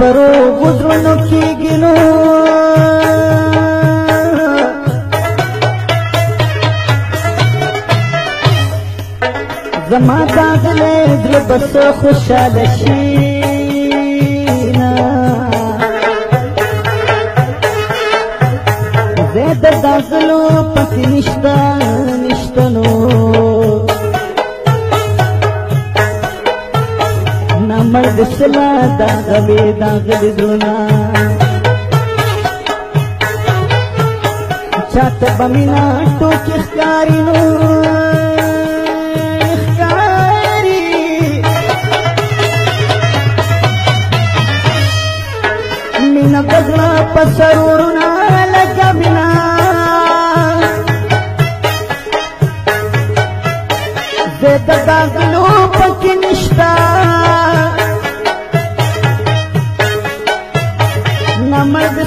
پرو غزرونو کې ګلو زما داغلې دل بس خوشاله شي زه د داغلو پسې छत बमीना तूं न पसरू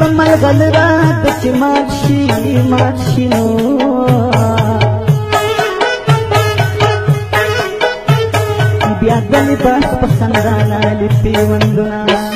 خرمای غلرا دسی مارشی مارشی نو بیا غلی باس پسندانا لپی وندنا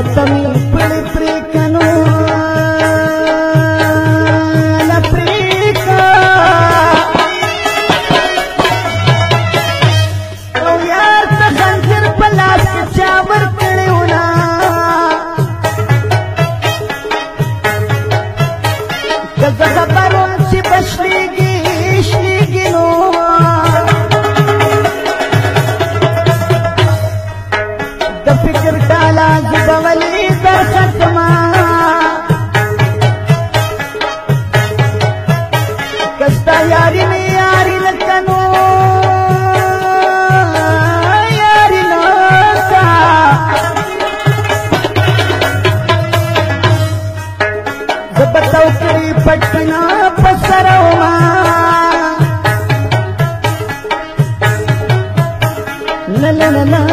தத்தம் யாரிலே யார் இலக்கணோ சௌக்கரி பட்டண பசரவுமா லலலலா